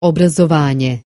obrazovanje.